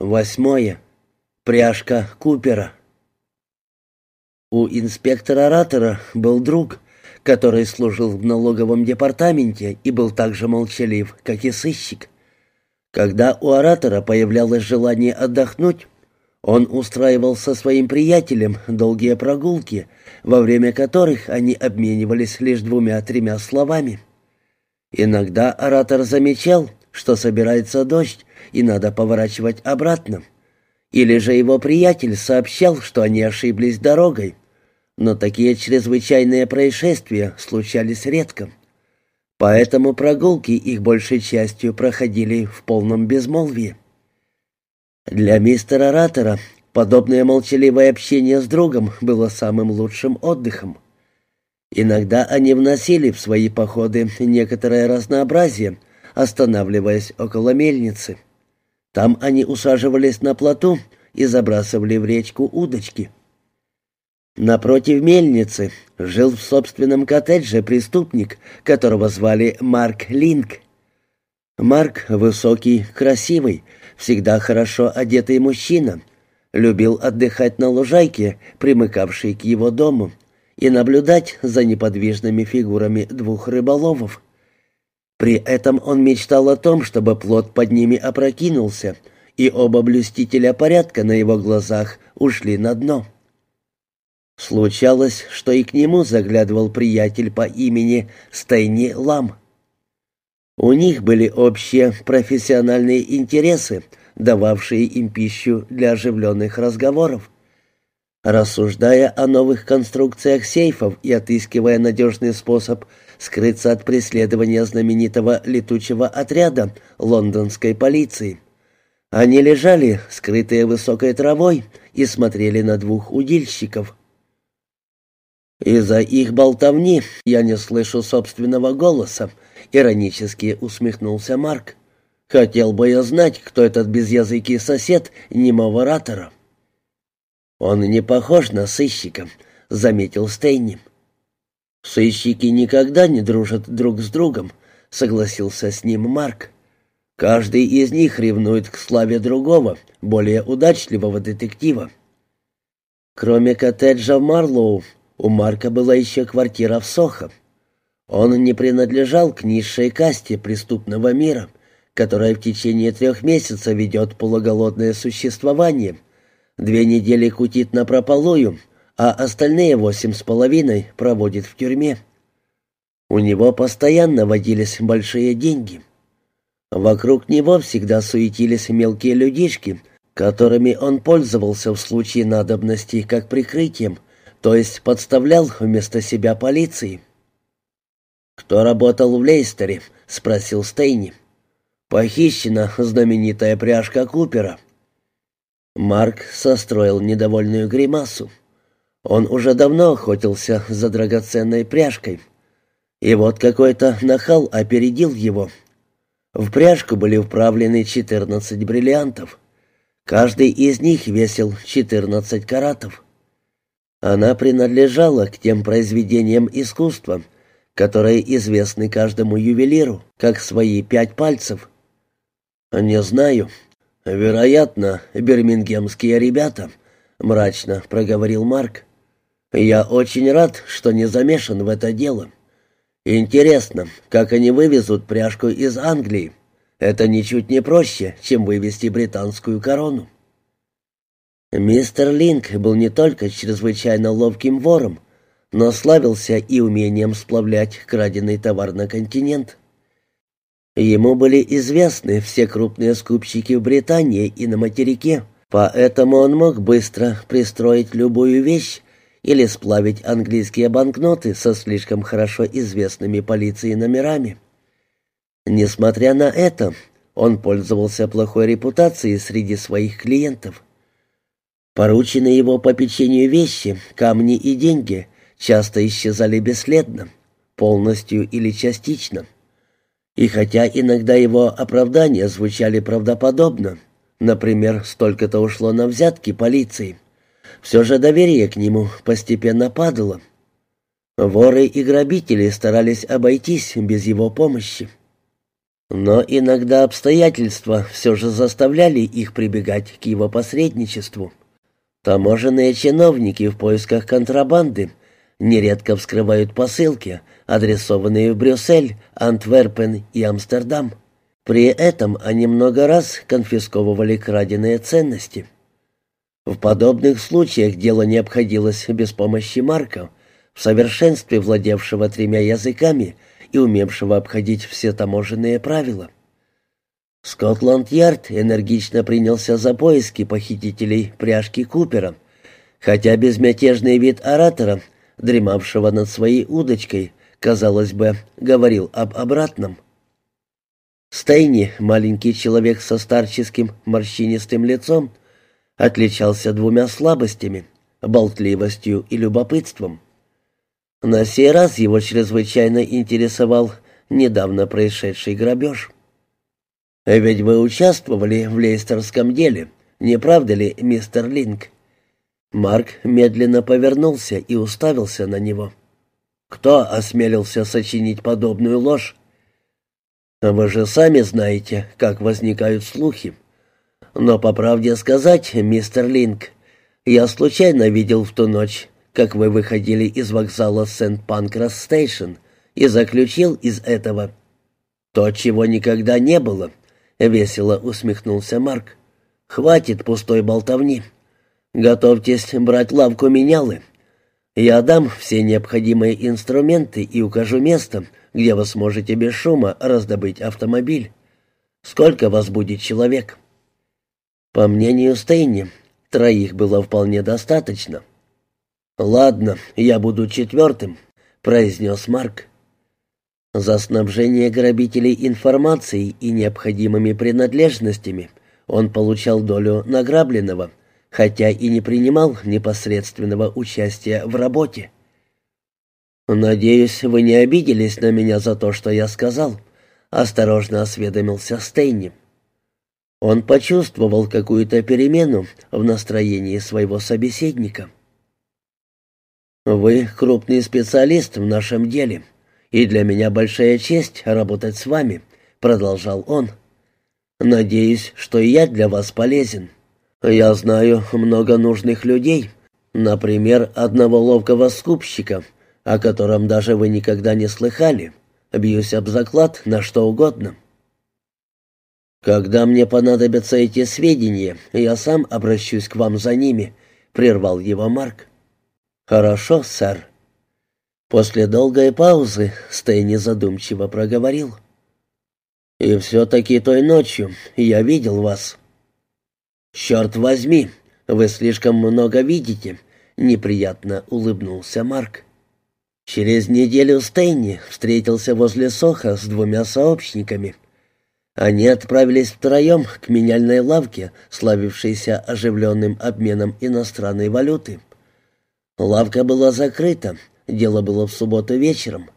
Восьмое. Пряжка Купера. У инспектора-оратора был друг, который служил в налоговом департаменте и был так же молчалив, как и сыщик. Когда у оратора появлялось желание отдохнуть, он устраивал со своим приятелем долгие прогулки, во время которых они обменивались лишь двумя-тремя словами. Иногда оратор замечал, что собирается дождь, и надо поворачивать обратно. Или же его приятель сообщал, что они ошиблись дорогой. Но такие чрезвычайные происшествия случались редко. Поэтому прогулки их большей частью проходили в полном безмолвии. Для мистера Раттера подобное молчаливое общение с другом было самым лучшим отдыхом. Иногда они вносили в свои походы некоторое разнообразие, останавливаясь около мельницы. Там они усаживались на плоту и забрасывали в речку удочки. Напротив мельницы жил в собственном коттедже преступник, которого звали Марк Линк. Марк высокий, красивый, всегда хорошо одетый мужчина, любил отдыхать на лужайке, примыкавшей к его дому, и наблюдать за неподвижными фигурами двух рыболовов. При этом он мечтал о том, чтобы плод под ними опрокинулся, и оба блюстителя порядка на его глазах ушли на дно. Случалось, что и к нему заглядывал приятель по имени Стейни Лам. У них были общие профессиональные интересы, дававшие им пищу для оживленных разговоров. Рассуждая о новых конструкциях сейфов и отыскивая надежный способ скрыться от преследования знаменитого летучего отряда лондонской полиции. Они лежали, скрытые высокой травой, и смотрели на двух удильщиков. «Из-за их болтовни я не слышу собственного голоса», — иронически усмехнулся Марк. «Хотел бы я знать, кто этот безязыкий сосед немого ратора». «Он не похож на сыщика», — заметил Стейни. «Сыщики никогда не дружат друг с другом», — согласился с ним Марк. «Каждый из них ревнует к славе другого, более удачливого детектива». Кроме коттеджа Марлоу, у Марка была еще квартира в Сохо. Он не принадлежал к низшей касте преступного мира, которая в течение трех месяцев ведет полуголодное существование, две недели кутит на прополую а остальные восемь с половиной проводит в тюрьме. У него постоянно водились большие деньги. Вокруг него всегда суетились мелкие людишки, которыми он пользовался в случае надобности как прикрытием, то есть подставлял вместо себя полиции. «Кто работал в Лейстере?» — спросил Стейни. «Похищена знаменитая пряжка Купера». Марк состроил недовольную гримасу. Он уже давно охотился за драгоценной пряжкой. И вот какой-то нахал опередил его. В пряжку были вправлены 14 бриллиантов. Каждый из них весил 14 каратов. Она принадлежала к тем произведениям искусства, которые известны каждому ювелиру, как свои пять пальцев. «Не знаю. Вероятно, бирмингемские ребята», — мрачно проговорил Марк. «Я очень рад, что не замешан в это дело. Интересно, как они вывезут пряжку из Англии? Это ничуть не проще, чем вывести британскую корону». Мистер Линк был не только чрезвычайно ловким вором, но славился и умением сплавлять краденый товар на континент. Ему были известны все крупные скупщики в Британии и на материке, поэтому он мог быстро пристроить любую вещь, или сплавить английские банкноты со слишком хорошо известными полиции номерами. Несмотря на это, он пользовался плохой репутацией среди своих клиентов. Порученные его попечению вещи, камни и деньги часто исчезали бесследно, полностью или частично. И хотя иногда его оправдания звучали правдоподобно, например, столько-то ушло на взятки полиции – все же доверие к нему постепенно падало. Воры и грабители старались обойтись без его помощи. Но иногда обстоятельства все же заставляли их прибегать к его посредничеству. Таможенные чиновники в поисках контрабанды нередко вскрывают посылки, адресованные в Брюссель, Антверпен и Амстердам. При этом они много раз конфисковывали краденые ценности. В подобных случаях дело не обходилось без помощи Марка, в совершенстве владевшего тремя языками и умевшего обходить все таможенные правила. Скотланд-Ярд энергично принялся за поиски похитителей пряжки Купера, хотя безмятежный вид оратора, дремавшего над своей удочкой, казалось бы, говорил об обратном. Стейни, маленький человек со старческим морщинистым лицом, отличался двумя слабостями — болтливостью и любопытством. На сей раз его чрезвычайно интересовал недавно происшедший грабеж. «Ведь вы участвовали в лейстерском деле, не правда ли, мистер Линк?» Марк медленно повернулся и уставился на него. «Кто осмелился сочинить подобную ложь?» «Вы же сами знаете, как возникают слухи. Но, по правде сказать, мистер Линк, я случайно видел в ту ночь, как вы выходили из вокзала Сент-Панкрас-Стейшн, и заключил из этого то, чего никогда не было». — весело усмехнулся Марк. «Хватит пустой болтовни. Готовьтесь брать лавку менялы. Я дам все необходимые инструменты и укажу место, где вы сможете без шума раздобыть автомобиль. Сколько вас будет человек?» По мнению Стейни, троих было вполне достаточно. «Ладно, я буду четвертым», — произнес Марк. За снабжение грабителей информацией и необходимыми принадлежностями он получал долю награбленного, хотя и не принимал непосредственного участия в работе. «Надеюсь, вы не обиделись на меня за то, что я сказал», — осторожно осведомился Стейни. Он почувствовал какую-то перемену в настроении своего собеседника. «Вы крупный специалист в нашем деле», и для меня большая честь работать с вами», — продолжал он. «Надеюсь, что и я для вас полезен. Я знаю много нужных людей, например, одного ловкого скупщика, о котором даже вы никогда не слыхали. Бьюсь об заклад на что угодно». «Когда мне понадобятся эти сведения, я сам обращусь к вам за ними», — прервал его Марк. «Хорошо, сэр», После долгой паузы Стэнни задумчиво проговорил. «И все-таки той ночью я видел вас». «Черт возьми, вы слишком много видите», — неприятно улыбнулся Марк. Через неделю Стэнни встретился возле Соха с двумя сообщниками. Они отправились втроем к меняльной лавке, славившейся оживленным обменом иностранной валюты. Лавка была закрыта, Дело было в субботу вечером.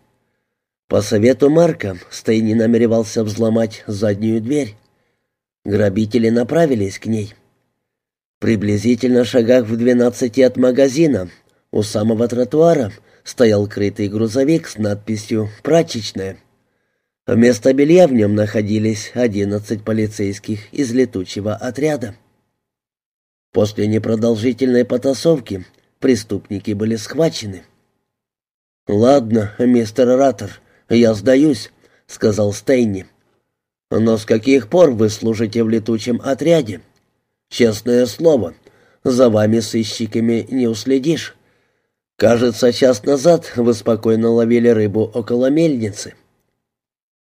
По совету Марка Стейни намеревался взломать заднюю дверь. Грабители направились к ней. Приблизительно шагах в двенадцати от магазина, у самого тротуара, стоял крытый грузовик с надписью «Прачечная». Вместо белья в нем находились одиннадцать полицейских из летучего отряда. После непродолжительной потасовки преступники были схвачены. «Ладно, мистер Раттер, я сдаюсь», — сказал Стейни. «Но с каких пор вы служите в летучем отряде? Честное слово, за вами сыщиками не уследишь. Кажется, час назад вы спокойно ловили рыбу около мельницы».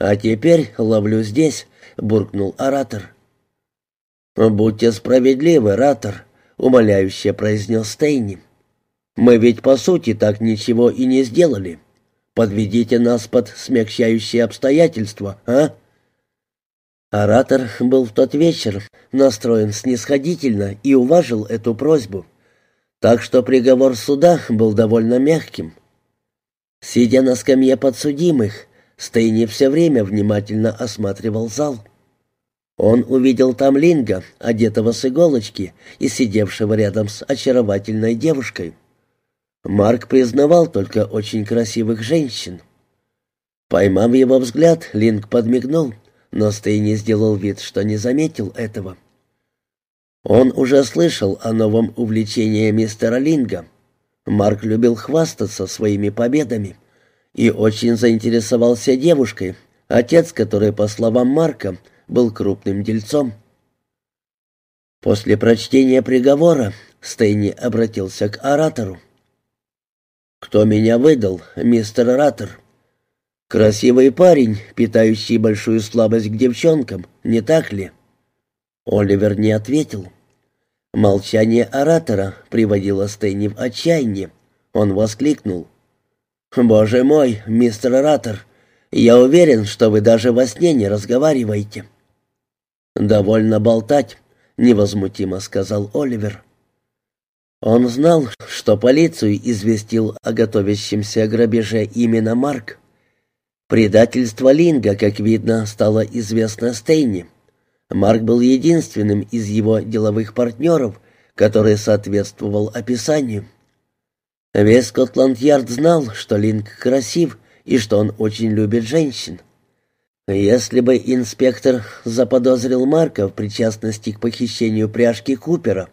«А теперь ловлю здесь», — буркнул оратор. «Будьте справедливы, Раттер», — умоляюще произнес Стейни. Мы ведь по сути так ничего и не сделали. Подведите нас под смягчающие обстоятельства, а?» Оратор был в тот вечер настроен снисходительно и уважил эту просьбу, так что приговор суда был довольно мягким. Сидя на скамье подсудимых, Стейни все время внимательно осматривал зал. Он увидел там Линга, одетого с иголочки и сидевшего рядом с очаровательной девушкой. Марк признавал только очень красивых женщин. Поймав его взгляд, Линк подмигнул, но Стейни сделал вид, что не заметил этого. Он уже слышал о новом увлечении мистера Линга. Марк любил хвастаться своими победами и очень заинтересовался девушкой, отец которой, по словам Марка, был крупным дельцом. После прочтения приговора Стейни обратился к оратору. «Кто меня выдал, мистер оратор?» «Красивый парень, питающий большую слабость к девчонкам, не так ли?» Оливер не ответил. Молчание оратора приводило Стэнни в отчаяние. Он воскликнул. «Боже мой, мистер оратор, я уверен, что вы даже во сне не разговариваете». «Довольно болтать», — невозмутимо сказал Оливер. Он знал, что полицию известил о готовящемся грабеже именно Марк. Предательство Линга, как видно, стало известно Стейни. Марк был единственным из его деловых партнеров, который соответствовал описанию. Весь Скотланд-Ярд знал, что Линк красив и что он очень любит женщин. Если бы инспектор заподозрил Марка в причастности к похищению пряжки Купера,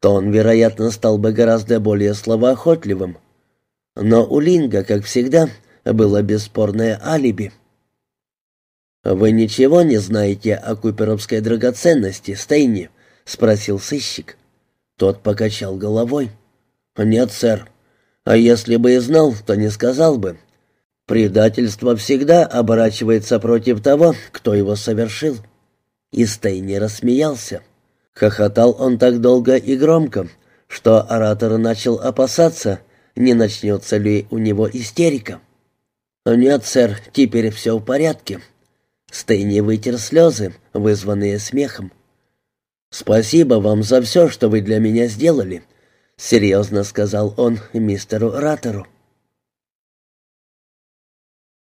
то он, вероятно, стал бы гораздо более словоохотливым. Но у Линга, как всегда, было бесспорное алиби. «Вы ничего не знаете о куперовской драгоценности, Стейни?» — спросил сыщик. Тот покачал головой. «Нет, сэр. А если бы и знал, то не сказал бы. Предательство всегда оборачивается против того, кто его совершил». И Стейни рассмеялся. Хохотал он так долго и громко, что оратор начал опасаться, не начнется ли у него истерика. «Нет, сэр, теперь все в порядке», Стейни вытер слезы, вызванные смехом. «Спасибо вам за все, что вы для меня сделали», — серьезно сказал он мистеру Ратору.